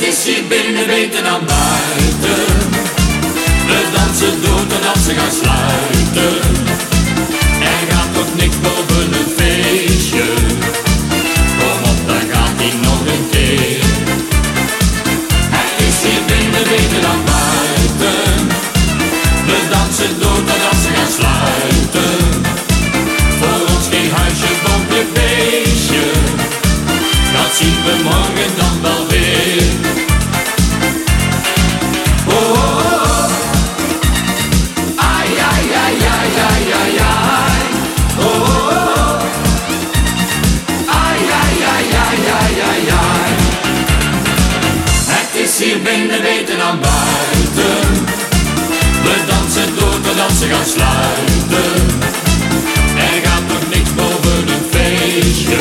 Het is hier binnen beter dan buiten. We dansen door totdat ze gaan sluiten. Er gaat toch niks boven een feestje. Kom op, dan gaat hij nog een keer. Het is hier binnen beter dan buiten. We dansen door totdat ze gaan sluiten. Voor ons geen huisje, boompje, beestje. Dat zien we morgen dan wel hier binnen beter dan buiten. We dansen door totdat ze gaan sluiten. Er gaat nog niks boven een feestje.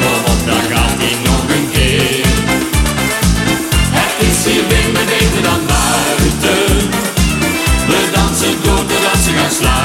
Kom op, dan gaat hij nog een keer. Het is hier binnen beter dan buiten. We dansen door totdat ze gaan sluiten.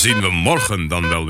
Zien we morgen dan wel weer.